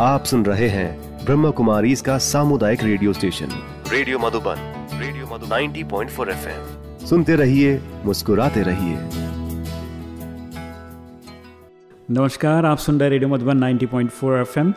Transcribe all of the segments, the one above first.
आप सुन रहे हैं ब्रह्म कुमारी इसका सामुदायिक radio station. Radio Madhuban radio Madhuban. 90.4 FM. सुनते रहिए मुस्कुराते रहिए। नमस्कार आप सुन रहे रेडियो मधुबन 90.4 एफएम।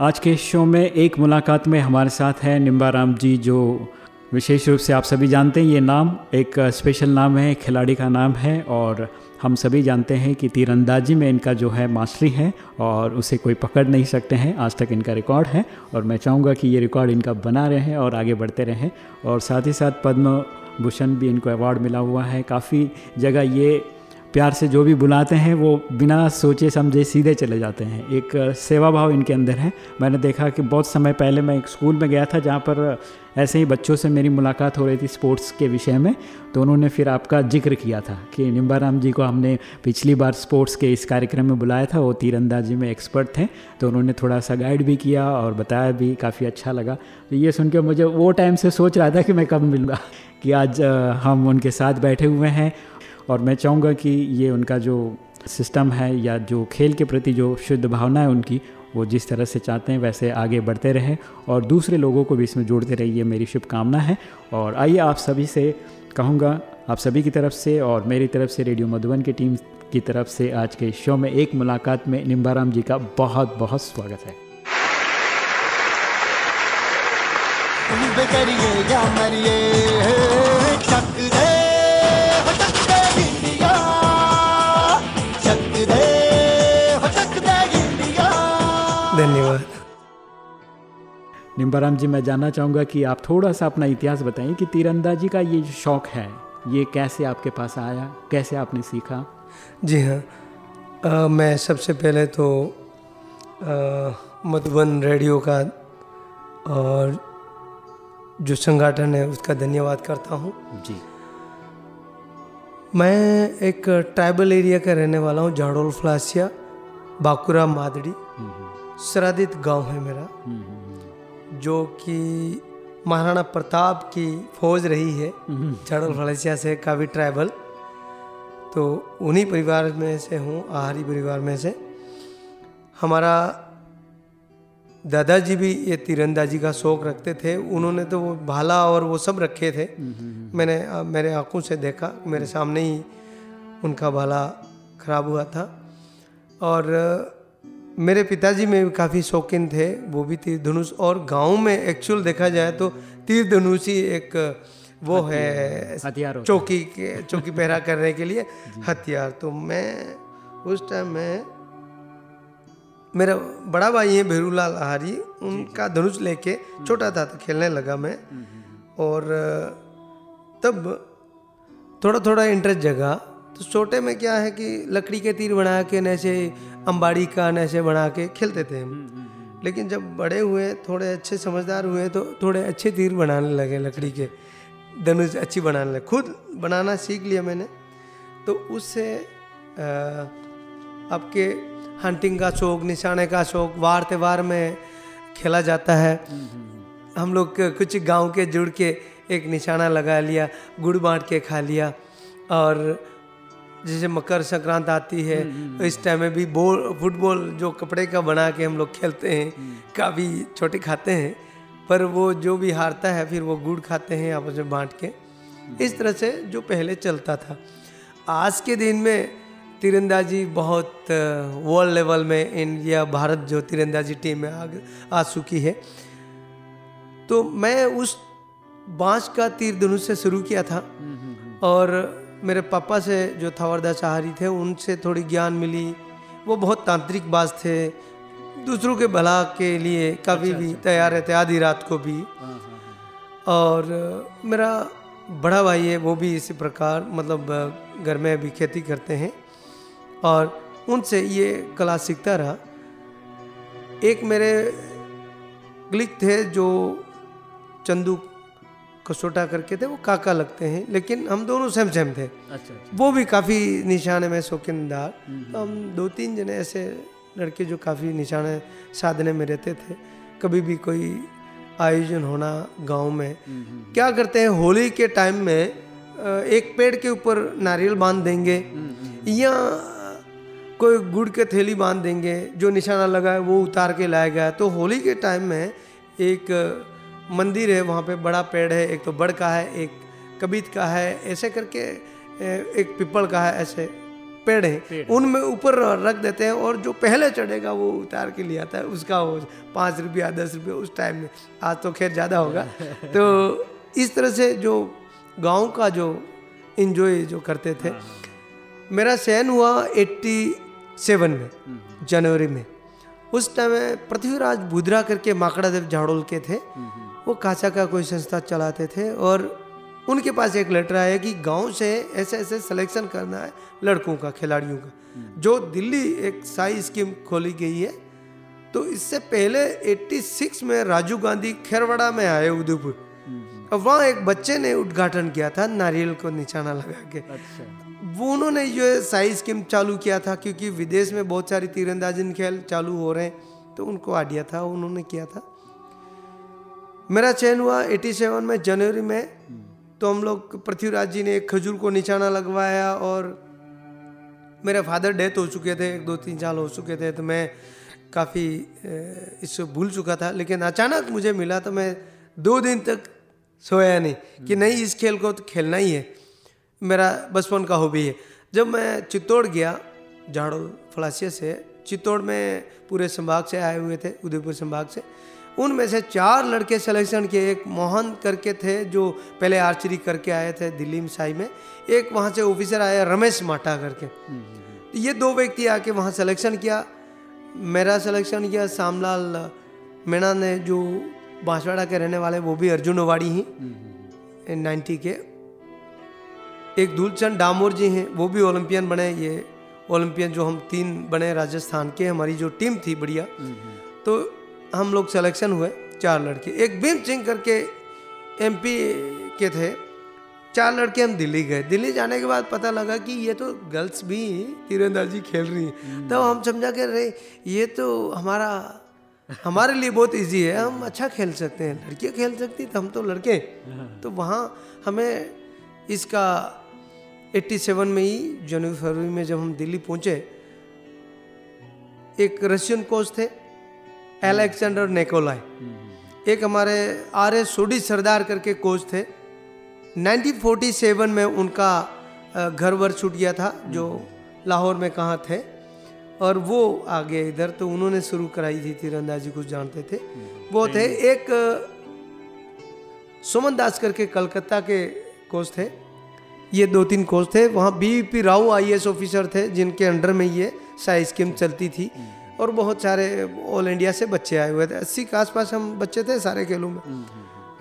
आज के शो में एक मुलाकात में हमारे साथ है निम्बाराम जी जो विशेष रूप से आप सभी जानते हैं ये नाम एक स्पेशल नाम है खिलाड़ी का नाम है और हम सभी जानते हैं कि तीरंदाजी में इनका जो है मास्टरी है और उसे कोई पकड़ नहीं सकते हैं। आज तक इनका रिकॉर्ड है और मैं चाहूँगा कि ये रिकॉर्ड इनका बना रहें और आगे बढ़ते रहें। और साथ ही साथ पद्म भूषण भी इनको अवार्ड मिला हुआ है। काफ़ी जगह ये प्यार से जो भी बुलाते हैं, वो बिना सोचे, समझे सीधे चले जाते हैं। एक सेवा भाव इनके अंदर है। मैंने देखा कि बहुत समय पहले मैं एक स्कूल में गया था, जहाँ पर ऐसे ही बच्चों से मेरी मुलाकात हो रही थी स्पोर्ट्स के विषय में। तो उन्होंने फिर आपका ज़िक्र किया था कि निम्बाराम जी को हमने पिछली बार स्पोर्ट्स के इस कार्यक्रम में बुलाया था। वो तीरंदाजी में एक्सपर्ट थे। तो उन्होंने थोड़ा सा गाइड भी किया और बताया भी, काफ़ी अच्छा लगा। तो ये सुन के मुझे वो टाइम से सोच रहा था कि मैं कब मिलूँगा। कि आज हम उनके साथ बैठे हुए हैं और मैं चाहूँगा कि ये उनका जो सिस्टम है या जो खेल के प्रति जो शुद्ध भावना है उनकी, वो जिस तरह से चाहते हैं वैसे आगे बढ़ते रहें और दूसरे लोगों को भी इसमें जोड़ते रहिए, मेरी शुभकामना है। और आइए आप सभी से कहूँगा, आप सभी की तरफ़ से और मेरी तरफ़ से रेडियो मधुबन की टीम की तरफ़ से आज के शो में एक मुलाकात में निम्बाराम जी का बहुत बहुत स्वागत है। करिए मरिए। निम्बाराम जी मैं जानना चाहूँगा कि आप थोड़ा सा अपना इतिहास बताएँ कि तीरंदाजी का ये जो शौक़ है। ये कैसे आपके पास आया? कैसे आपने सीखा? जी हाँ। मैं सबसे पहले तो मधुबन रेडियो का और जो संगठन है उसका धन्यवाद करता हूँ। जी। मैं एक ट्राइबल एरिया का रहने वाला हूँ झाड़ोल फ्लासिया बाकुरा मादड़ी। सरादित गाँव है मेरा। जो कि महाराणा प्रताप की फौज रही है चढ़ल फलेसिया से काफ़ी ट्राइबल तो उन्हीं परिवार में से हूँ आहारी परिवार में से। हमारा दादाजी भी ये तीरंदाजी का शौक रखते थे। उन्होंने तो वो भाला और वो सब रखे थे। मैंने मेरे आँखों से देखा मेरे सामने ही उनका भाला खराब हुआ था। और मेरे पिताजी में भी काफ़ी शौकीन थे वो भी तीर धनुष और गाँव में एक्चुअल देखा जाए तो तीर धनुष ही एक वो है हथियार चौकी के चौकी पहरा करने के लिए हथियार। तो मैं उस टाइम में मेरा बड़ा भाई है भेरूलाल आहारी उनका धनुष लेके छोटा था तो खेलने लगा मैं। और तब थोड़ा थोड़ा इंटरेस्ट जगा तो छोटे में क्या है कि लकड़ी के तीर बना के ऐसे अंबाड़ी का ऐसे बना के खेलते थे हम। हम्म, हम्म, हम्म। लेकिन जब बड़े हुए थोड़े अच्छे समझदार हुए तो थोड़े अच्छे तीर बनाने लगे लकड़ी के। धनुष अच्छी बनाने लगे। खुद बनाना सीख लिया मैंने। तो उससे आपके हंटिंग का शौक निशाने का शौक वार त्यौहार में खेला जाता है। हम लोग कुछ गाँव के जुड़ के एक निशाना लगा लिया गुड़ बांट के खा लिया। और जैसे मकर संक्रांत आती है हम्म, हम्म, इस टाइम में भी बॉल फुटबॉल जो कपड़े का बना के हम लोग खेलते हैं हम्म। काफ़ी छोटे खाते हैं पर वो जो भी हारता है फिर वो गुड़ खाते हैं आपस में बांट के। इस तरह से जो पहले चलता था। आज के दिन में तीरंदाजी बहुत वर्ल्ड लेवल में इंडिया भारत जो तीरंदाजी टीम में आ आ चुकी है। तो मैं उस बाँस का तीर धनुष से शुरू किया था और मेरे पापा से जो थावरदा चाहारी थे उनसे थोड़ी ज्ञान मिली। वो बहुत तांत्रिक बाज थे। दूसरों के भला के लिए कभी अच्छा, भी अच्छा, तैयार रहते आधी रात को भी। हाँ, हाँ, हाँ। और मेरा बड़ा भाई है वो भी इसी प्रकार मतलब घर में भी खेती करते हैं। और उनसे ये कला सीखता रहा। एक मेरे क्लिक थे जो चंदू कसोटा करके थे वो काका लगते हैं लेकिन हम दोनों सेम सेम थे। अच्छा, अच्छा। वो भी काफ़ी निशाने में शौकीनदार तो हम दो तीन जने ऐसे लड़के जो काफ़ी निशाने साधने में रहते थे। कभी भी कोई आयोजन होना गाँव में। क्या करते हैं होली के टाइम में एक पेड़ के ऊपर नारियल बाँध देंगे। या कोई गुड़ के थैली बाँध देंगे जो निशाना लगा है वो उतार के लाया गया तो होली के टाइम में एक मंदिर है वहाँ पे बड़ा पेड़ है एक तो बड़ का है एक कबीत का है ऐसे करके एक पिपल का है ऐसे पेड़ है उनमें ऊपर रख देते हैं और जो पहले चढ़ेगा वो उतार के लिए आता है उसका हो पाँच रुपया दस रुपया उस टाइम में आज तो खैर ज़्यादा होगा तो इस तरह से जो गाँव का जो इन्जॉय जो करते थे हाँ। मेरा चयन हुआ एट्टी सेवन में हम्म। जनवरी में उस टाइम पृथ्वीराज बुधरा करके माकड़ा देव झाड़ोल के थे हम्म, हम्म। वो काचा का कोई संस्था चलाते थे और उनके पास एक लेटर आया कि गाँव से ऐसे ऐसे सिलेक्शन करना है लड़कों का खिलाड़ियों का। जो दिल्ली एक साई स्कीम खोली गई है तो इससे पहले 86 में राजीव गांधी खेरवाड़ा में आए उदयपुर। अब वहाँ एक बच्चे ने उद्घाटन किया था नारियल को निशाना लगा के। अच्छा। वो उन्होंने ये साई स्कीम चालू किया था क्योंकि विदेश में बहुत सारी तीरंदाजी खेल चालू हो रहे हैं तो उनको आइडिया था उन्होंने किया था। मेरा चयन हुआ 87 में, जनवरी में। तो हम लोग पृथ्वीराज जी ने एक खजूर को निशाना लगवाया और मेरे फादर डेथ हो चुके थे, एक, दो, तीन साल हो चुके थे तो मैं काफ़ी इससे भूल चुका था। लेकिन अचानक मुझे मिला तो मैं दो दिन तक सोया नहीं कि नहीं, इस खेल को तो खेलना ही है। मेरा बचपन का हॉबी है। जब मैं चित्तौड़ गया झाड़ो फलासिया से, चित्तौड़ में पूरे संभाग से आए हुए थे, उदयपुर संभाग से उनमें से चार लड़के सिलेक्शन किए। एक मोहन करके थे जो पहले आर्चरी करके आए थे दिल्ली में साई में। एक वहाँ से ऑफिसर आया रमेश माटा करके। तो ये दो व्यक्ति आके वहाँ सिलेक्शन किया। मेरा सिलेक्शन किया सामलाल मीणा ने जो बांसवाड़ा के रहने वाले वो भी अर्जुन अवाड़ी ही। नाइन्टी के। एक दूलचंद डामोर जी हैं वो भी ओलंपियन बने। ये ओलंपियन जो हम तीन बने राजस्थान के हमारी जो टीम थी बढ़िया। तो हम लोग सिलेक्शन हुए चार लड़के। एक भीम सिंह करके एमपी के थे। चार लड़के हम दिल्ली गए। दिल्ली जाने के बाद पता लगा कि ये तो गर्ल्स भी तीरंदाजी खेल रही हैं। तो हम समझा कर रहे ये तो हमारा हमारे लिए बहुत इजी है। हम अच्छा खेल सकते हैं। लड़कियाँ खेल सकती तो हम तो लड़के तो वहाँ हमें इसका 87 में ही जनवरी फरवरी में जब हम दिल्ली पहुँचे एक रशियन कोच थे। एलेक्सेंडर नेकोलाई एक हमारे आर एस सोडी सरदार करके कोच थे। 1947 में उनका घर वर छूट गया था जो लाहौर में कहाँ थे। और वो आगे इधर तो उन्होंने शुरू कराई थी तीरंदाजी कुछ जानते थे। वो थे एक सुमन दास करके कलकत्ता के कोच थे। ये दो तीन कोच थे। वहाँ B P Rao I officer थे जिनके अंडर में ये साई स्कीम चलती थी। और बहुत सारे ऑल इंडिया से बच्चे आए हुए थे। अस्सी के आसपास हम बच्चे थे सारे खेलों में।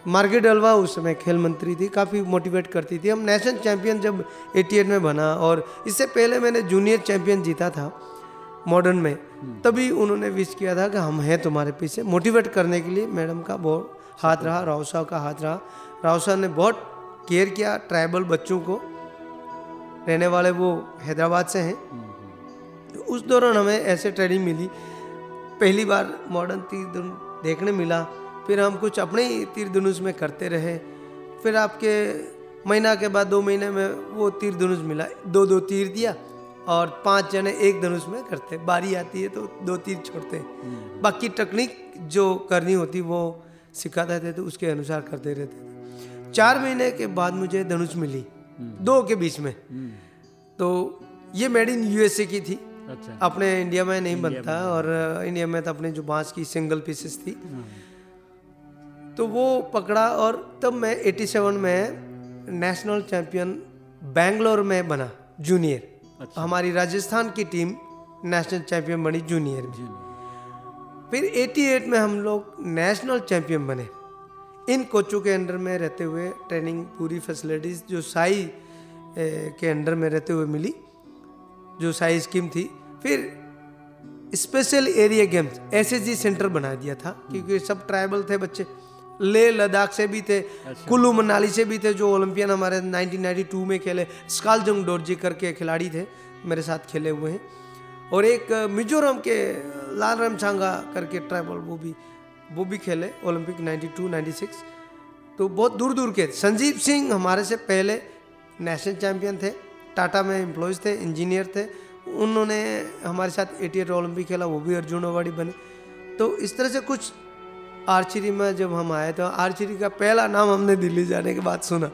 मार्केट अलवा उस समय खेल मंत्री थी काफ़ी मोटिवेट करती थी। हम नेशनल चैंपियन जब एटी में बना और इससे पहले मैंने जूनियर चैंपियन जीता था मॉडर्न में तभी उन्होंने विश किया था कि हम हैं तुम्हारे पीछे। मोटिवेट करने के लिए मैडम का बहुत हाथ रहा राव साहब का हाथ रहा। राव साहब ने बहुत केयर किया ट्राइबल बच्चों को। रहने वाले वो हैदराबाद से हैं। उस दौरान हमें ऐसे ट्रेनिंग मिली। पहली बार मॉडर्न तीर धनुष देखने मिला। फिर हम कुछ अपने ही तीर धनुष में करते रहे। फिर आपके महीना के बाद दो महीने में वो तीर धनुष मिला। दो दो तीर दिया और पाँच जने एक धनुष में करते। बारी आती है तो दो तीर छोड़ते। हम्म। बाकी टेक्निक जो करनी होती वो सिखाते थे तो उसके अनुसार करते रहते थे। चार महीने के बाद मुझे धनुष मिली। हम्म। दो के बीच में। हम्म। तो ये मेड इन यूएसए की थी। अच्छा। अपने इंडिया में नहीं इंडिया बनता और इंडिया में तो अपने जो बाँस की सिंगल पीसेस थी। हाँ। तो वो पकड़ा और तब मैं 87 में नेशनल चैंपियन बैंगलोर में बना जूनियर अच्छा। हमारी राजस्थान की टीम नेशनल चैंपियन बनी जूनियर में। फिर 88 में हम लोग नेशनल चैंपियन बने। इन कोचों के अंडर में रहते हुए ट्रेनिंग पूरी फैसिलिटीज़ जो साई के अंडर में रहते हुए मिली। जो साई स्कीम थी फिर special area games S centre बना दिया था क्योंकि सब ट्राइबल थे बच्चे। ले लद्दाख से भी थे अच्छा। कुल्लू मनाली से भी थे जो ओलंपियन हमारे 1992 में खेले। स्कालजंग डोरजी करके खिलाड़ी थे मेरे साथ खेले हुए हैं। और एक मिजोरम के लाल राम छांगा करके ट्राइबल वो भी वो भी खेले ओलंपिक 92 96 तो बहुत दूर दूर के संजीव सिंह हमारे से पहले नेशनल चैंपियन थे। टाटा में एम्प्लॉयज़ थे इंजीनियर थे। उन्होंने हमारे साथ एटी एट ओलंपिक खेला वो भी अर्जुन अवार्डी बने। तो इस तरह से कुछ आर्चरी में जब हम आए तो आर्चरी का पहला नाम हमने दिल्ली जाने के बाद सुना।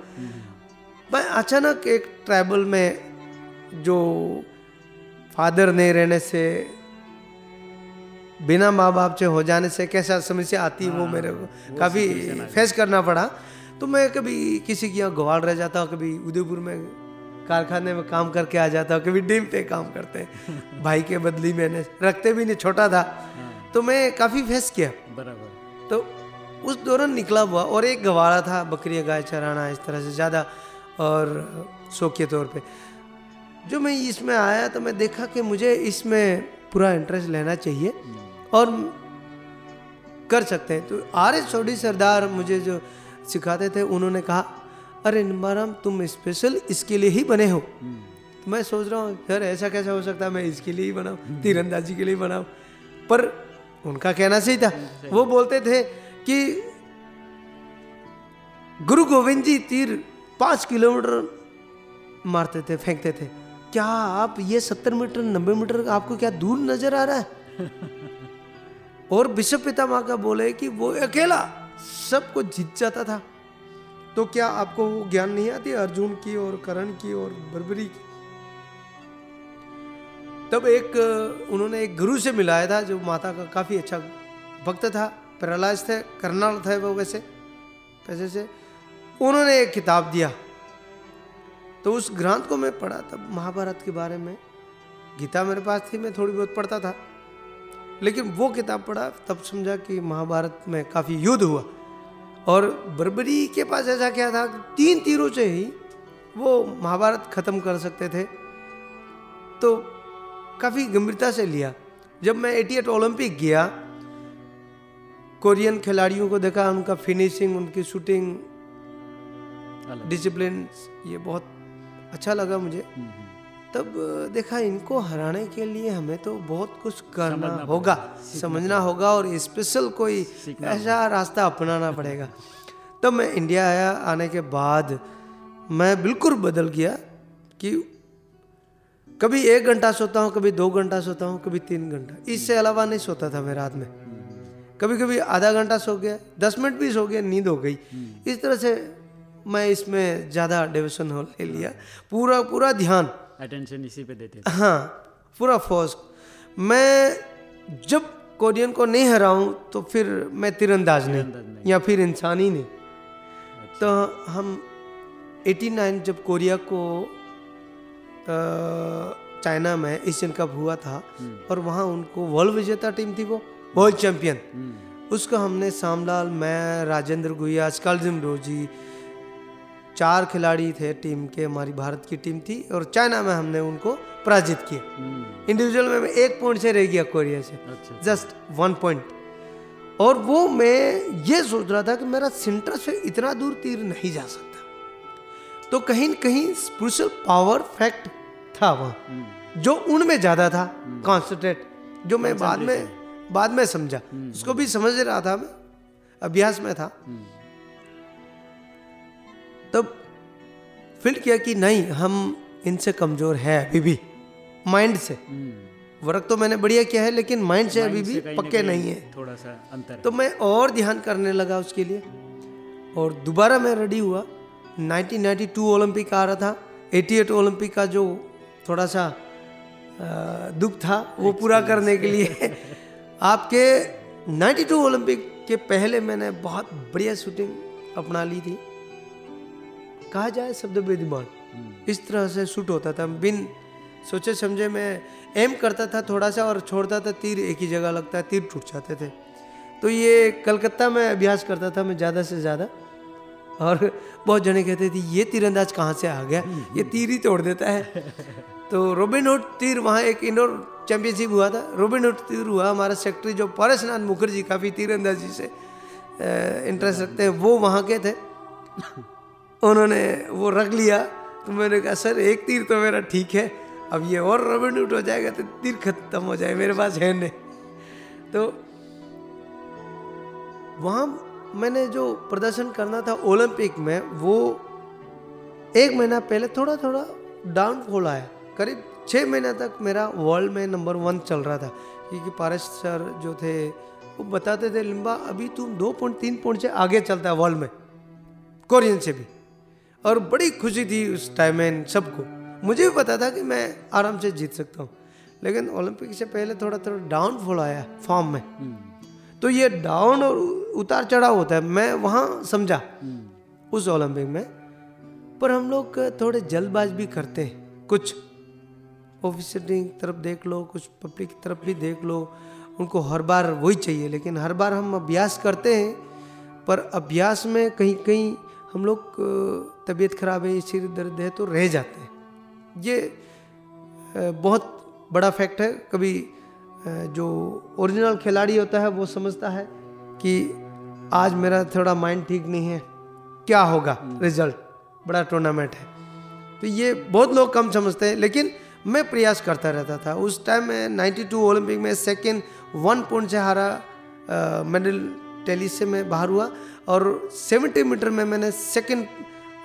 मैं अचानक एक ट्रैवल में जो फादर नहीं रहने से बिना माँ बाप से हो जाने से कैसा समस्या आती है वो हाँ, मेरे को काफ़ी फेस करना पड़ा। तो मैं कभी किसी के यहाँ ग्वाल रह जाता कभी उदयपुर में कारखाने में काम करके आ जाता हूँ कभी डिम पे काम करते हैं। भाई के बदली मैंने रखते भी नहीं छोटा था। हाँ। तो मैं काफ़ी फेस किया। बराबर। तो उस दौरान निकला हुआ और एक गवारा था बकरी गाय चराना इस तरह से ज़्यादा और शौक के तौर पे। जो मैं इसमें आया तो मैं देखा कि मुझे इसमें पूरा इंटरेस्ट लेना चाहिए और कर सकते हैं। तो आर एस चौधरी सरदार मुझे जो सिखाते थे उन्होंने कहा अरे निम्बाराम तुम स्पेशल इसके लिए ही बने हो। तो मैं सोच रहा हूँ सर ऐसा कैसा हो सकता है? मैं इसके लिए ही बनाऊँ तीरंदाजी के लिए बनाऊँ पर उनका कहना सही था। वो बोलते थे कि गुरु गोविंद जी तीर पाँच किलोमीटर मारते थे फेंकते थे। क्या आप ये सत्तर मीटर नब्बे मीटर आपको क्या दूर नज़र आ रहा है? और विश्व पितामह का बोले कि वो अकेला सबको जीत जाता था। तो क्या आपको वो ज्ञान नहीं आती अर्जुन की और करण की और बर्बरी की? तब एक, उन्होंने एक गुरु से मिलाया था जो माता का काफ़ी अच्छा भक्त था पैरालाइज थे, करनाल थे वो वैसे, पैसे से। उन्होंने एक किताब दिया। तो उस ग्रंथ को मैं पढ़ा, तब महाभारत के बारे में, गीता मेरे पास थी, मैं थोड़ी बहुत पढ़ता था। लेकिन वो किताब पढ़ा, तब समझा कि महाभारत में काफ़ी युद्ध हुआ। और बर्बरी के पास ऐसा क्या था तीन तीरों से ही वो महाभारत खत्म कर सकते थे। तो काफ़ी गंभीरता से लिया। जब मैं एटी ओलंपिक गया कोरियन खिलाड़ियों को देखा उनका फिनिशिंग उनकी शूटिंग डिसिप्लिन ये बहुत अच्छा लगा मुझे। तब देखा इनको हराने के लिए हमें तो बहुत कुछ करना होगा समझना होगा और स्पेशल कोई ऐसा रास्ता अपनाना पड़ेगा। तब मैं इंडिया आया आने के बाद मैं बिल्कुल बदल गया कि कभी एक घंटा सोता हूँ कभी दो घंटा सोता हूँ कभी तीन घंटा। इससे अलावा नहीं सोता था मैं रात में। कभी कभी आधा घंटा सो गया दस मिनट भी सो गया नींद हो गई। इस तरह से मैं इसमें ज़्यादा डिविशन हो ले लिया। पूरा पूरा ध्यान अटेंशन इसी पे देते हाँ। पूरा फोर्स मैं जब कोरियन को नहीं हराऊं तो फिर मैं तीरंदाज नहीं नहीं। या फिर इंसान ही नहीं। तो हम 89 जब कोरिया को चाइना में एशियन कप हुआ था और वहाँ उनको वर्ल्ड विजेता टीम थी वो वर्ल्ड चैंपियन उसको हमने सामलाल मैं राजेंद्र गुहिया स्कलजिम रोजी चार खिलाड़ी थे टीम के हमारी भारत की टीम थी और चाइना में हमने उनको पराजित किया। इंडिविजुअल में मैं एक पॉइंट से रह गया कोरिया से। जस्ट वन पॉइंट और वो मैं ये सोच रहा था कि मेरा सेंटर से इतना दूर तीर नहीं जा सकता। तो कहीं न कहीं स्पिरिचुअल पावर फैक्ट था वहाँ। जो उनमें ज़्यादा था कॉन्सेंट्रेट जो मैं बाद में बाद में समझा। उसको भी समझ रहा था मैं। अभ्यास में था। फील किया कि नहीं हम इनसे कमज़ोर है अभी भी माइंड से। वर्क तो मैंने बढ़िया किया है लेकिन माइंड से अभी भी पक्के नहीं है। थोड़ा सा अंतर तो मैं और ध्यान करने लगा उसके लिए। और दोबारा मैं रेडी हुआ। 1992 ओलंपिक आ रहा था। 88 ओलंपिक का जो थोड़ा सा दुख था वो पूरा करने के लिए। आपके 92 ओलंपिक के पहले मैंने बहुत बढ़िया शूटिंग अपना ली थी। कहा जाए शब्द बेदिमान इस तरह से शूट होता था। बिन सोचे समझे मैं एम करता था थोड़ा सा और छोड़ता था तीर एक ही जगह लगता है तीर टूट जाते थे। तो ये कलकत्ता में अभ्यास करता था मैं ज़्यादा से ज़्यादा। और बहुत जने कहते थे ये तीरंदाज कहाँ से आ गया? ये तीर ही तोड़ देता है। तो रोबिन हुड तीर वहाँ एक इंडोर चैंपियनशिप हुआ था। रोबिन हुड तीर हुआ। हमारा सेक्रेटरी जो परेशनाथ मुखर्जी काफ़ी तीरंदाजी से इंटरेस्ट रखते हैं वो वहाँ के थे। उन्होंने वो रख लिया। तो मैंने कहा, सर, एक तीर तो मेरा ठीक है। अब ये और हुड हो जाएगा तो तीर खत्म हो जाए मेरे पास है नहीं। तो वहाँ मैंने जो प्रदर्शन करना था ओलंपिक में, वो एक महीना पहले थोड़ा थोड़ा डाउनफॉल आया। करीब छः महीना तक मेरा वर्ल्ड में नंबर वन चल रहा था। क्योंकि पारस सर जो थे, वो बताते थे, लिम्बा, अभी तुम दो पॉइंट तीन पॉइंट से आगे चलता है वर्ल्ड में, कोरियन से भी। और बड़ी खुशी थी उस टाइम में सबको। मुझे भी पता था कि मैं आराम से जीत सकता हूँ। लेकिन ओलंपिक से पहले थोड़ा थोड़ा डाउनफॉल आया फॉर्म में। तो ये डाउन और उतार चढ़ाव होता है। मैं वहाँ समझा उस ओलंपिक में। पर हम लोग थोड़े जल्दबाज भी करते हैं। कुछ ऑफिसर की तरफ़ देख लो कुछ पब्लिक की तरफ़ भी देख लो। उनको हर बार वही चाहिए। लेकिन हर बार हम अभ्यास करते हैं। पर अभ्यास में कहीं कहीं हम लोग तबीयत खराब है सिर दर्द है तो रह जाते हैं। ये बहुत बड़ा फैक्ट है। कभी जो ओरिजिनल खिलाड़ी होता है वो समझता है कि आज मेरा थोड़ा माइंड ठीक नहीं है क्या होगा रिज़ल्ट? बड़ा टूर्नामेंट है। तो ये बहुत लोग कम समझते हैं लेकिन मैं प्रयास करता रहता था। उस टाइम में 92 ओलंपिक में सेकंड वन पॉइंट से हारा मेडल टेनिस से मैं बाहर हुआ और 70 मीटर में मैंने सेकंड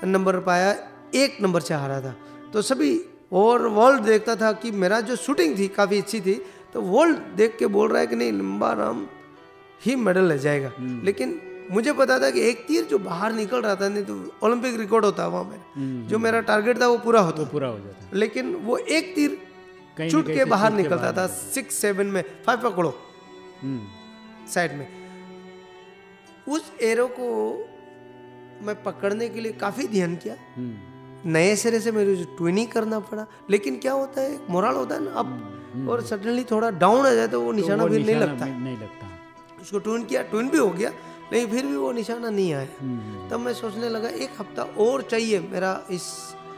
नंबर पाया एक नंबर से हारा था। तो सभी और वर्ल्ड देखता था कि मेरा जो शूटिंग थी काफ़ी अच्छी थी तो वर्ल्ड देख के बोल रहा है कि नहीं लंबा राम ही मेडल ले जाएगा। लेकिन मुझे पता था कि एक तीर जो बाहर निकल रहा था नहीं तो ओलंपिक रिकॉर्ड होता वहाँ मेरा जो मेरा टारगेट था वो पूरा होता। पूरा हो जाता। लेकिन वो एक तीर छूट के बाहर निकलता था सिक्स सेवन में फाइव पकड़ो। हम्म, साइड में। उस एरो को मैं पकड़ने के लिए काफ़ी ध्यान किया। हम्म, नए सिरे से मेरे को ट्विनिंग करना पड़ा। लेकिन क्या होता है मोरल होता है ना अब और सडनली थोड़ा डाउन आ जाए तो वो निशाना वो फिर नहीं लगता। नहीं लगता। उसको ट्विन किया ट्विन भी हो गया लेकिन फिर भी वो निशाना नहीं आया। हम्म, तब मैं सोचने लगा एक हफ़्ता और चाहिए मेरा इस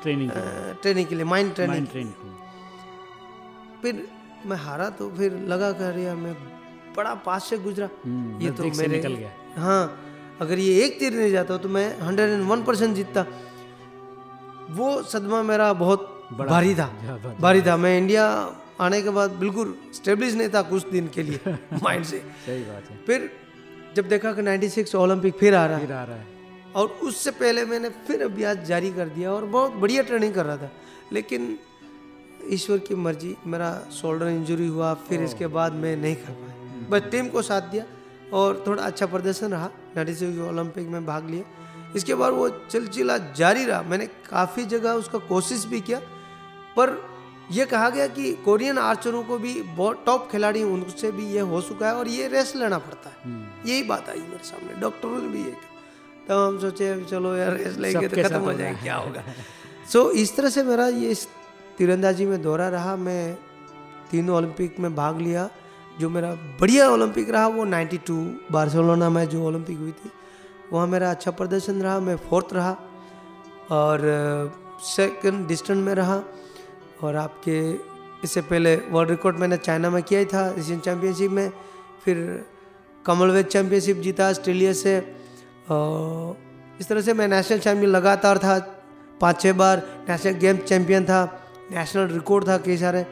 ट्रेनिंग ट्रेनिंग के लिए माइंड ट्रेनिंग फिर मैं हारा तो फिर लगा कर यार मैं बड़ा पास से गुजरा। हम्म, ये तो मेरे निकल गया। हाँ अगर ये एक तीर नहीं जाता तो मैं हंड्रेड एंड वन परसेंट जीतता। वो सदमा मेरा बहुत भारी था। भारी था। मैं इंडिया आने के बाद बिल्कुल स्टेब्लिश नहीं था कुछ दिन के लिए माइंड से। सही बात है। फिर जब देखा कि 96 ओलंपिक फिर आ रहा है। फिर आ रहा है। और उससे पहले मैंने फिर अभ्यास जारी कर दिया और बहुत बढ़िया ट्रेनिंग कर रहा था। लेकिन ईश्वर की मर्ज़ी मेरा शोल्डर इंजरी हुआ फिर इसके बाद मैं नहीं कर पाया। बस टीम को साथ दिया। और थोड़ा अच्छा प्रदर्शन रहा। नाइन्टी ओलंपिक में भाग लिया इसके बाद वो चिलचिला जारी रहा। मैंने काफ़ी जगह उसका कोशिश भी किया पर यह कहा गया कि कोरियन आर्चरों को भी बहुत टॉप खिलाड़ी उनसे भी ये हो चुका है और ये रेस्ट लेना पड़ता है। यही बात आई मेरे सामने। डॉक्टरों ने भी ये कहा। तब हम सोचे चलो यार रेस्ट लेंगे तो खत्म हो जाएगा गया। क्या होगा? सो so, इस तरह से मेरा ये इस तीरंदाजी में दौरा रहा। मैं तीनों ओलंपिक में भाग लिया। जो मेरा बढ़िया ओलंपिक रहा, वो 92 बार्सिलोना में जो ओलंपिक हुई थी, वहाँ मेरा अच्छा प्रदर्शन रहा, मैं फोर्थ रहा और सेकंड डिस्टेंस में रहा और आपके, इससे पहले वर्ल्ड रिकॉर्ड मैंने चाइना में किया ही था एशियन चैम्पियनशिप में, फिर कॉमनवेल्थ चैम्पियनशिप जीता ऑस्ट्रेलिया से और इस तरह से मैं नेशनल चैम्पियन लगातार था पाँच छः बार नेशनल गेम चैम्पियन था नेशनल रिकॉर्ड था, कई सारे।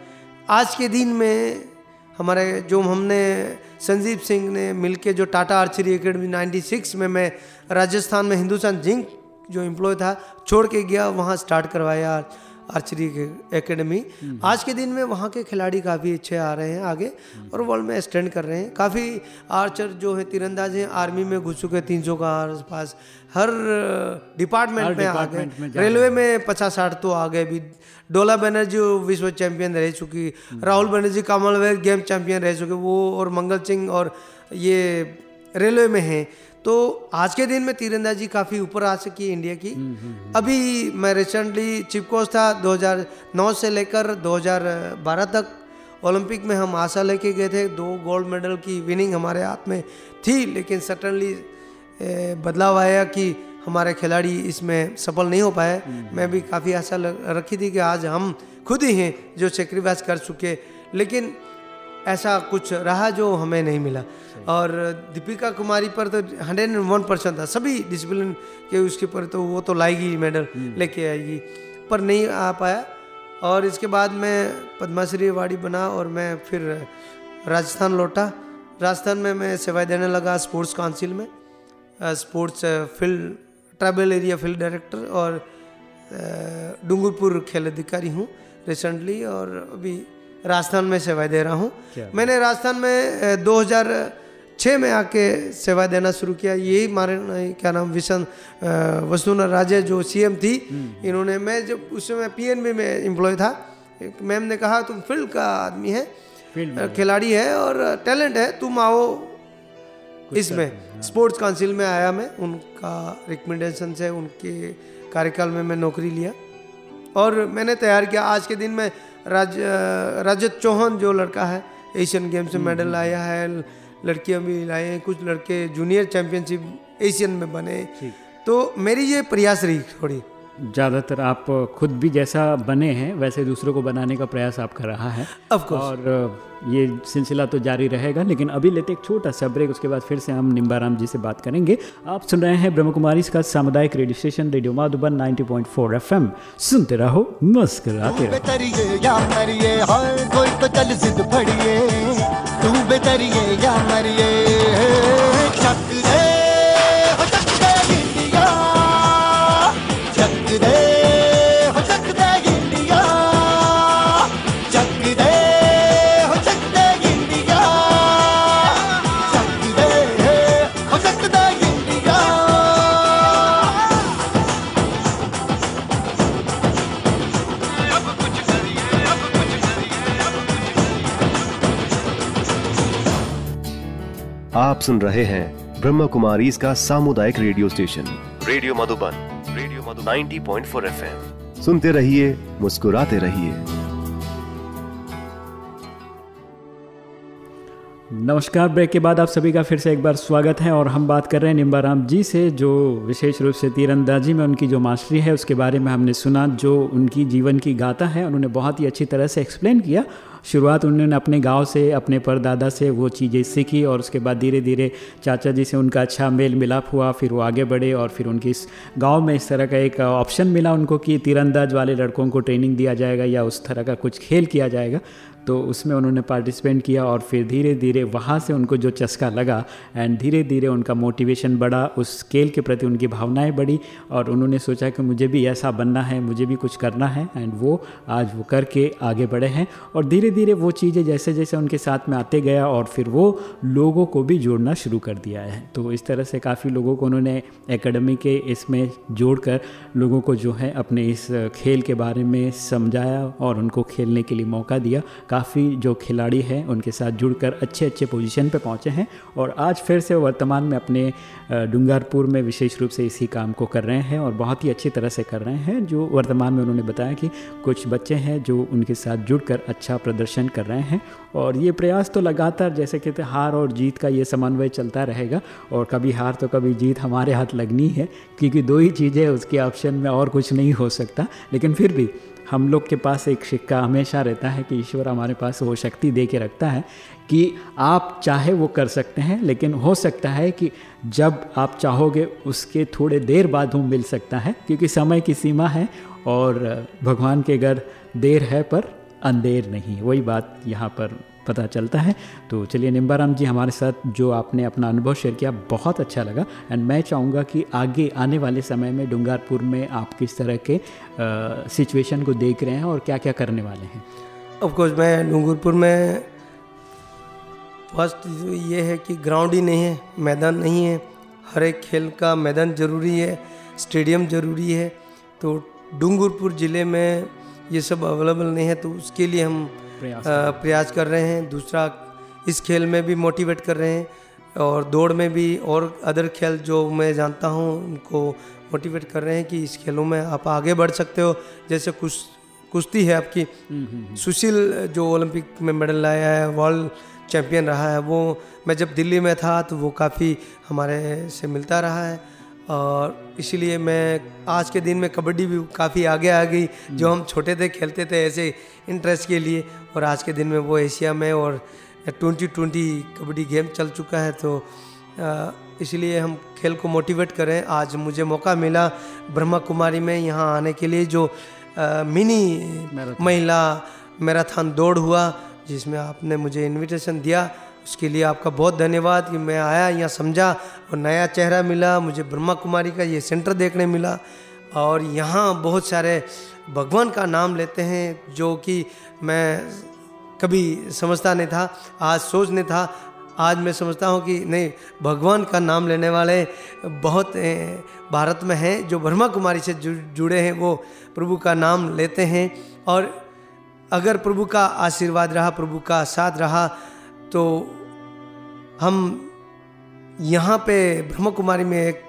आज के दिन में हमारे जो हमने संजीव सिंह ने मिलके जो टाटा आर्चरी एकेडमी 96 में मैं राजस्थान में हिंदुस्तान जिंक जो एम्प्लॉय था, छोड़ के गया, वहाँ स्टार्ट करवाया। Archery academy. आज के दिन में वहाँ के खिलाड़ी काफ़ी अच्छे आ रहे हैं आगे और वर्ल्ड में स्टैंड कर रहे हैं। काफ़ी आर्चर जो है तीरंदाज हैं आर्मी में घुस चुके तीन सौ का आसपास। हर डिपार्टमेंट में आ गए रेलवे में पचास साठ तो आ गए भी। डोला बनर्जी विश्व चैंपियन रह चुकी। Rahul Banerjee Commonwealth game champion रह चुके। वो और मंगल सिंह और ये रेलवे में हैं। तो आज के दिन में तीरंदाजी काफ़ी ऊपर आ सकी है इंडिया की अभी मैं रिसेंटली चीफ कोच था 2009 से लेकर 2012 तक ओलंपिक में हम आशा लेके गए थे। दो गोल्ड मेडल की विनिंग हमारे हाथ में थी लेकिन सटनली बदलाव आया कि हमारे खिलाड़ी इसमें सफल नहीं हो पाए। मैं भी काफ़ी आशा रखी थी कि आज हम खुद ही हैं जो सेक्रीफाइस कर चुके। लेकिन ऐसा कुछ रहा जो हमें नहीं मिला। और दीपिका कुमारी पर तो हंड्रेड एंड वन परसेंट था। सभी डिसिप्लिन के उसके पर तो वो तो लाएगी मेडल लेके आएगी। पर नहीं आ पाया। और इसके बाद मैं पद्माश्री अवार्डी बना और मैं फिर राजस्थान लौटा। राजस्थान में मैं सेवाएँ देने लगा स्पोर्ट्स काउंसिल में। Sports field tribal area field director और डूंगरपुर खेल अधिकारी हूँ रिसेंटली और अभी राजस्थान में सेवाएँ दे रहा हूँ। मैंने राजस्थान में दो हज़ार छः में आके सेवा देना शुरू किया। यही मारे क्या नाम विशन वसुंधरा राजे जो सीएम थी इन्होंने मैं जब उस समय पीएनबी में एम्प्लॉय था मैम ने कहा तुम फ़ील्ड का आदमी है खिलाड़ी है और टैलेंट है तुम आओ इसमें। स्पोर्ट्स काउंसिल में आया मैं उनका रिकमेंडेशन से उनके कार्यकाल में मैं नौकरी लिया। और मैंने तैयार किया। आज के दिन में राज रजत चौहान जो लड़का है एशियन गेम्स में मेडल लाया है लड़कियाँ भी लाए हैं कुछ लड़के जूनियर चैंपियनशिप एशियन में बने। तो मेरी ये प्रयास रही थोड़ी। ज़्यादातर आप खुद भी जैसा बने हैं वैसे दूसरों को बनाने का प्रयास आपका रहा है। और ये सिलसिला तो जारी रहेगा लेकिन अभी लेते एक छोटा सा ब्रेक उसके बाद फिर से हम निम्बाराम जी से बात करेंगे। आप सुन रहे हैं ब्रह्म कुमारी इसका सामुदायिक radio station radio Madhuban 90.4 FM. सुनते रहो मुस्कुराते रहो। सुन रहे हैं ब्रह्म कुमारी इसका सामुदायिक radio station. Radio Madhuban radio Madhu 90.4 FM. सुनते रहिए मुस्कुराते रहिए। नमस्कार ब्रेक के बाद आप सभी का फिर से एक बार स्वागत है और हम बात कर रहे हैं निम्बाराम जी से जो विशेष रूप से तीरंदाजी में उनकी जो मास्टरी है उसके बारे में हमने सुना जो उनकी जीवन की गाथा है उन्होंने बहुत ही अच्छी तरह से एक्सप्लेन किया शुरुआत उन्होंने अपने गाँव से, अपने परदादा से वो चीज़ें सीखी और उसके बाद धीरे धीरे चाचा जी से उनका अच्छा मेल मिलाप हुआ, फिर वो आगे बढ़े और फिर उनके इस गाँव में इस तरह का एक ऑप्शन मिला उनको कि तीरंदाज वाले लड़कों को ट्रेनिंग दिया जाएगा या उस तरह का कुछ खेल किया जाएगा। तो उसमें उन्होंने पार्टिसिपेट किया और फिर धीरे धीरे वहाँ से उनको जो चस्का लगा एंड धीरे धीरे उनका मोटिवेशन बढ़ा, उस स्केल के प्रति उनकी भावनाएँ बढ़ी और उन्होंने सोचा कि मुझे भी ऐसा बनना है, मुझे भी कुछ करना है एंड वो आज वो करके आगे बढ़े हैं और धीरे धीरे वो चीज़ें जैसे जैसे उनके साथ में आते गया और फिर वो लोगों को भी जोड़ना शुरू कर दिया है। तो इस तरह से काफ़ी लोगों को उन्होंने एकेडमी के इसमें जोड़कर लोगों को जो है अपने इस खेल के बारे में समझाया और उनको खेलने के लिए मौका दिया। काफ़ी जो खिलाड़ी हैं, उनके साथ जुड़कर अच्छे अच्छे पोजीशन पे पहुँचे हैं और आज फिर से वर्तमान में अपने डूंगरपुर में विशेष रूप से इसी काम को कर रहे हैं और बहुत ही अच्छी तरह से कर रहे हैं, जो वर्तमान में उन्होंने बताया कि कुछ बच्चे हैं जो उनके साथ जुड़कर अच्छा प्रदर्शन कर रहे हैं और ये प्रयास तो लगातार जैसे कहते हार और जीत का ये समन्वय चलता रहेगा और कभी हार तो कभी जीत हमारे हाथ लगनी है, क्योंकि दो ही चीज़ें उसके ऑप्शन में और कुछ नहीं हो सकता, लेकिन फिर भी हम लोग के पास एक सिक्का हमेशा रहता है कि ईश्वर हमारे पास वो शक्ति दे के रखता है कि आप चाहे वो कर सकते हैं, लेकिन हो सकता है कि जब आप चाहोगे उसके थोड़े देर बाद वो मिल सकता है, क्योंकि समय की सीमा है और भगवान के घर देर है पर अंधेर नहीं। वही बात यहाँ पर पता चलता है। तो चलिए निम्बाराम जी, हमारे साथ जो आपने अपना अनुभव शेयर किया, बहुत अच्छा लगा। एंड मैं चाहूँगा कि आगे, आने वाले समय में डूंगारपुर में आप किस तरह के सिचुएशन को देख रहे हैं और क्या क्या करने वाले हैं? ऑफकोर्स मैं डूंगरपुर में फ़र्स्ट ये है कि ग्राउंड ही नहीं है, मैदान नहीं है। हर एक खेल का मैदान ज़रूरी है स्टेडियम ज़रूरी है। तो डूंगरपुर ज़िले में ये सब अवेलेबल नहीं है तो उसके लिए हम प्रयास प्रयास कर रहे हैं दूसरा इस खेल में भी मोटिवेट कर रहे हैं और दौड़ में भी और अदर खेल जो मैं जानता हूँ उनको मोटिवेट कर रहे हैं कि इस खेलों में आप आगे बढ़ सकते हो। जैसे कुछ कुश्ती है आपकी सुशील जो ओलंपिक में मेडल लाया है वर्ल्ड चैंपियन रहा है वो मैं जब दिल्ली में था तो वो काफ़ी हमारे से मिलता रहा है। और इसीलिए मैं आज के दिन में कबड्डी भी काफ़ी आगे आ गई जो हम छोटे थे खेलते थे ऐसे इंटरेस्ट के लिए। और आज के दिन में वो एशिया में और ट्वेंटी ट्वेंटी कबड्डी गेम चल चुका है तो इसलिए हम खेल को मोटिवेट करें। आज मुझे मौका मिला ब्रह्मा कुमारी में यहाँ आने के लिए जो अ, मिनी महिला मैराथन दौड़ हुआ जिसमें आपने मुझे इनविटेशन दिया। उसके लिए आपका बहुत धन्यवाद कि मैं आया, यहाँ समझा और नया चेहरा मिला, मुझे ब्रह्मा कुमारी का ये सेंटर देखने मिला और यहाँ बहुत सारे भगवान का नाम लेते हैं जो कि मैं कभी समझता नहीं था, आज सोच नहीं था, आज मैं समझता हूँ कि नहीं, भगवान का नाम लेने वाले बहुत भारत में हैं, जो ब्रह्मा कुमारी से जुड़े हैं, वो प्रभु का नाम लेते हैं और अगर प्रभु का आशीर्वाद रहा, प्रभु का साथ रहा तो हम यहाँ पे ब्रह्म कुमारी में एक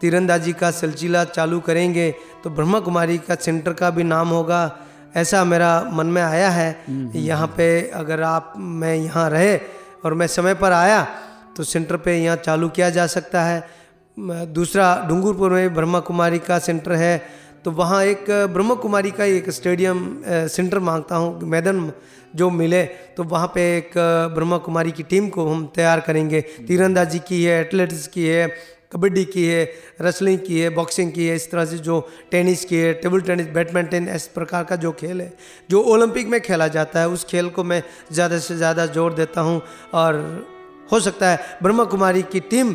तीरंदाजी का सिलसिला चालू करेंगे तो ब्रह्म कुमारी का सेंटर का भी नाम होगा। ऐसा मेरा मन में आया है यहाँ पे अगर आप मैं यहाँ रहे और मैं समय पर आया तो सेंटर पे यहाँ चालू किया जा सकता है। दूसरा डूंगरपुर में ब्रह्मा कुमारी का सेंटर है तो वहाँ एक ब्रह्म कुमारी का एक स्टेडियम सेंटर माँगता हूँ, मैदान जो मिले तो वहाँ पे एक ब्रह्मा कुमारी की टीम को हम तैयार करेंगे। तीरंदाजी की है एथलेटिक्स की है, कबड्डी की है रेसलिंग की है बॉक्सिंग की है, इस तरह से जो टेनिस की है टेबल टेनिस बैडमिंटन इस प्रकार का जो खेल है, जो ओलंपिक में खेला जाता है, उस खेल को मैं ज़्यादा से ज़्यादा ज़ोर देता हूँ और हो सकता है ब्रह्मा कुमारी की टीम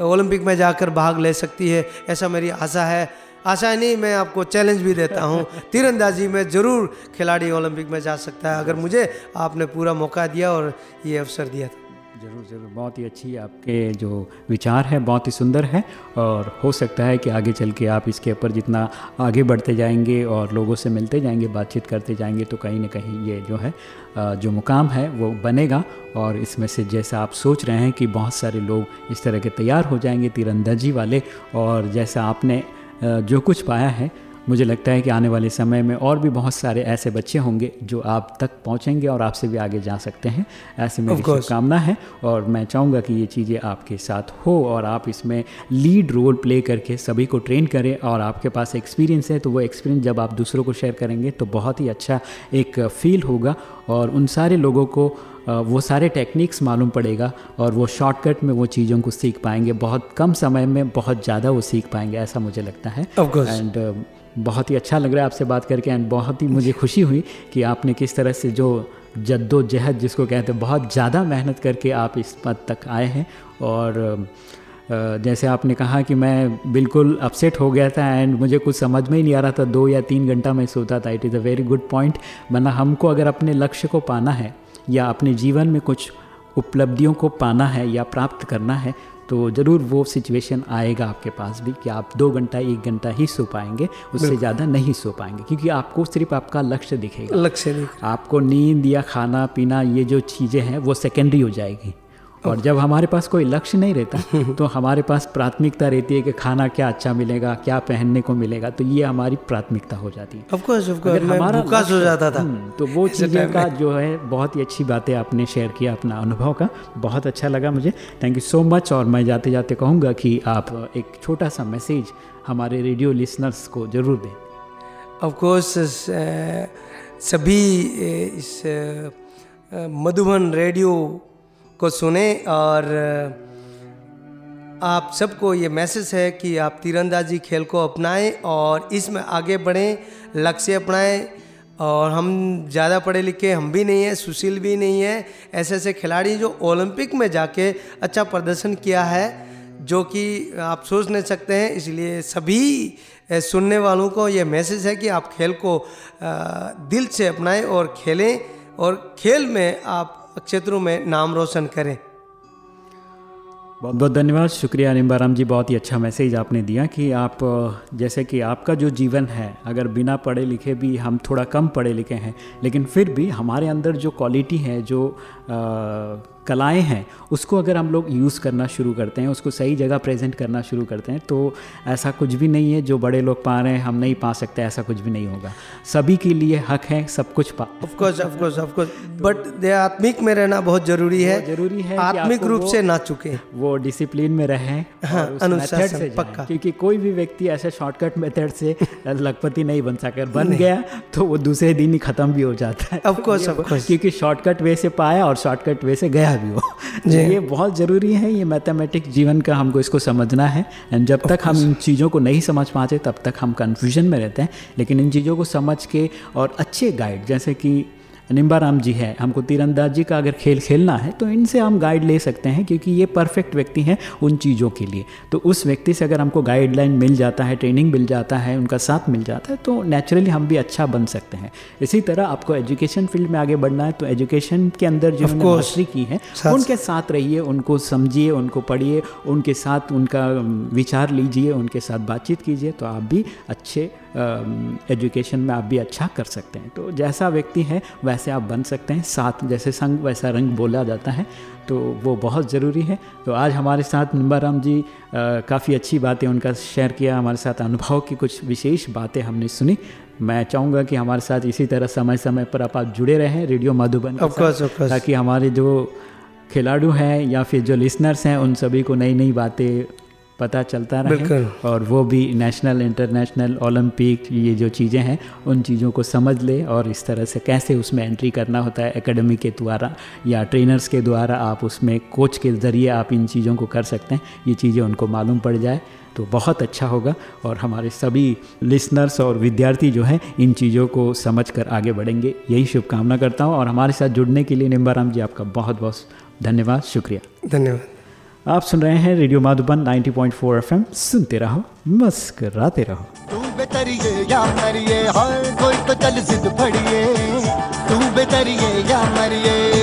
ओलंपिक में जाकर भाग ले सकती है, ऐसा मेरी आशा है। आशा नहीं, मैं आपको चैलेंज भी देता हूँ। तीरंदाजी में ज़रूर खिलाड़ी ओलंपिक में जा सकता है। अगर मुझे आपने पूरा मौका दिया और ये अवसर दिया था। ज़रूर ज़रूर। बहुत ही अच्छी आपके जो विचार है, बहुत ही सुंदर है और हो सकता है कि आगे चल के आप इसके ऊपर जितना आगे बढ़ते जाएँगे और लोगों से मिलते जाएँगे, बातचीत करते जाएँगे तो कहीं ना कहीं ये जो है जो मुकाम है वो बनेगा और इसमें से जैसा आप सोच रहे हैं कि बहुत सारे लोग इस तरह के तैयार हो जाएँगे, तीरंदाजी वाले और जैसा आपने जो कुछ पाया है मुझे लगता है कि आने वाले समय में और भी बहुत सारे ऐसे बच्चे होंगे जो आप तक पहुँचेंगे और आपसे भी आगे जा सकते हैं। ऐसे मेरी शुभकामना है और मैं चाहूँगा कि ये चीज़ें आपके साथ हो और आप इसमें लीड रोल प्ले करके सभी को ट्रेन करें और आपके पास एक्सपीरियंस है तो वो एक्सपीरियंस जब आप दूसरों को शेयर करेंगे तो बहुत ही अच्छा एक फील होगा और उन सारे लोगों को वो सारे टेक्निक्स मालूम पड़ेगा और वो शॉर्टकट में वो चीज़ों को सीख पाएँगे। बहुत कम समय में बहुत ज़्यादा वो सीख पाएँगे ऐसा मुझे लगता है। एंड बहुत ही अच्छा लग रहा है आपसे बात करके एंड बहुत ही मुझे खुशी हुई कि आपने किस तरह से जो जद्दोजहद जिसको कहते हैं बहुत ज़्यादा मेहनत करके आप इस पद तक आए हैं। और जैसे आपने कहा कि मैं बिल्कुल अपसेट हो गया था एंड मुझे कुछ समझ में ही नहीं आ रहा था दो या तीन घंटा मैं सोता था। It is a very good point वरना हमको अगर अपने लक्ष्य को पाना है या अपने जीवन में कुछ उपलब्धियों को पाना है या प्राप्त करना है तो ज़रूर वो सिचुएशन आएगा आपके पास भी कि आप दो घंटा एक घंटा ही सो पाएँगे उससे ज़्यादा नहीं सो पाएँगे क्योंकि आपको सिर्फ़ आपका लक्ष्य दिखेगा। लक्ष्य दिखेगा। आपको नींद या खाना पीना ये जो चीज़ें हैं वो सेकेंडरी हो जाएगी। और जब हमारे पास कोई लक्ष्य नहीं रहता तो हमारे पास प्राथमिकता रहती है कि खाना क्या अच्छा मिलेगा क्या पहनने को मिलेगा तो ये हमारी प्राथमिकता हो जाती है। Of course, हमारा हो जाता था। हम्म, तो वो चीज़ें का जो है बहुत ही अच्छी बातें आपने शेयर किया अपना अनुभव का। बहुत अच्छा लगा मुझे। थैंक यू सो मच और मैं जाते जाते कहूँगा कि आप एक छोटा सा मैसेज हमारे रेडियो लिसनर्स को ज़रूर दें। ऑफकोर्स सभी इस मधुबन रेडियो को सुने और, आप सबको ये मैसेज है कि आप तीरंदाजी खेल को अपनाएँ और इसमें आगे बढ़ें, लक्ष्य अपनाएँ और हम ज़्यादा पढ़े लिखे हम भी नहीं हैं, सुशील भी नहीं है ऐसे ऐसे खिलाड़ी जो ओलंपिक में जाके अच्छा प्रदर्शन किया है, जो कि आप सोच नहीं सकते हैं, इसलिए सभी सुनने वालों को ये मैसेज है कि आप खेल को दिल से अपनाएँ और खेलें और खेल में आप क्षेत्रों में नाम रोशन करें। बहुत बहुत धन्यवाद। शुक्रिया निम्बाराम जी बहुत ही अच्छा मैसेज आपने दिया कि आप जैसे कि आपका जो जीवन है अगर बिना पढ़े लिखे भी हम थोड़ा कम पढ़े लिखे हैं लेकिन फिर भी हमारे अंदर जो क्वालिटी है जो आ, कलाएँ हैं उसको अगर हम लोग यूज़ करना शुरू करते हैं उसको सही जगह प्रेजेंट करना शुरू करते हैं तो ऐसा कुछ भी नहीं है जो बड़े लोग पा रहे हैं हम नहीं पा सकते ऐसा कुछ भी नहीं होगा। सभी के लिए हक है सब कुछ पा of course of course of course but दे आत्मिक में रहना बहुत ज़रूरी है। ज़रूरी है आत्मिक रूप से ना चुके। वो डिसिप्लिन में रहे हाँ, अनुशासन पक्का। क्योंकि कोई भी व्यक्ति ऐसे शॉर्टकट मेथड से लखपति नहीं बन सका। बन गया तो वो दूसरे दिन ही खत्म भी हो जाता है। ऑफकोर्स क्योंकि शॉर्टकट वे से पाया और शॉर्टकट वे से गया। भी जी। ये बहुत ज़रूरी है ये मैथमेटिक्स जीवन का हमको इसको समझना है। एंड जब तक हम इन चीज़ों को नहीं समझ पाते तब तक हम कन्फ्यूज़न में रहते हैं। लेकिन इन चीज़ों को समझ के और अच्छे गाइड जैसे कि निम्बा राम जी है। हमको तीरंदाजी का अगर खेल खेलना है तो इनसे हम गाइड ले सकते हैं क्योंकि ये परफेक्ट व्यक्ति हैं उन चीज़ों के लिए। तो उस व्यक्ति से अगर हमको गाइडलाइन मिल जाता है ट्रेनिंग मिल जाता है उनका साथ मिल जाता है तो नेचुरली हम भी अच्छा बन सकते हैं। इसी तरह आपको एजुकेशन फ़ील्ड में आगे बढ़ना है तो एजुकेशन के अंदर जो. मास्टरी की है उनके साथ रहिए उनको समझिए उनको पढ़िए उनके साथ उनका विचार लीजिए उनके साथ बातचीत कीजिए तो आप भी अच्छे एजुकेशन में आप भी अच्छा कर सकते हैं। तो जैसा व्यक्ति है वैसे आप बन सकते हैं। साथ जैसे संग वैसा रंग बोला जाता है। तो वो बहुत ज़रूरी है। तो आज हमारे साथ निम्बाराम जी काफ़ी अच्छी बातें उनका शेयर किया। हमारे साथ अनुभव की कुछ विशेष बातें हमने सुनी। मैं चाहूँगा कि हमारे साथ इसी तरह समय समय पर आप आप जुड़े रहें रेडियो मधुबन. ताकि हमारे जो खिलाड़ू हैं या फिर जो लिसनर्स हैं उन सभी को नई नई बातें पता चलता रहे और वो भी नेशनल इंटरनेशनल ओलंपिक ये जो चीज़ें हैं उन चीज़ों को समझ ले और इस तरह से कैसे उसमें एंट्री करना होता है एकेडमी के द्वारा या ट्रेनर्स के द्वारा आप उसमें कोच के ज़रिए आप इन चीज़ों को कर सकते हैं। ये चीज़ें उनको मालूम पड़ जाए तो बहुत अच्छा होगा और हमारे सभी लिसनर्स और विद्यार्थी जो हैं इन चीज़ों को समझ कर आगे बढ़ेंगे। यही शुभकामना करता हूँ और हमारे साथ जुड़ने के लिए निम्बाराम जी आपका बहुत बहुत धन्यवाद। शुक्रिया। धन्यवाद। आप सुन रहे हैं रेडियो माधुबन 90.4 एफएम। सुनते रहो, मस्कराते रहो। तू बेतरिए या मरिए, हर कोई तो चल जिद फड़िए तू बेतरिए या मरिए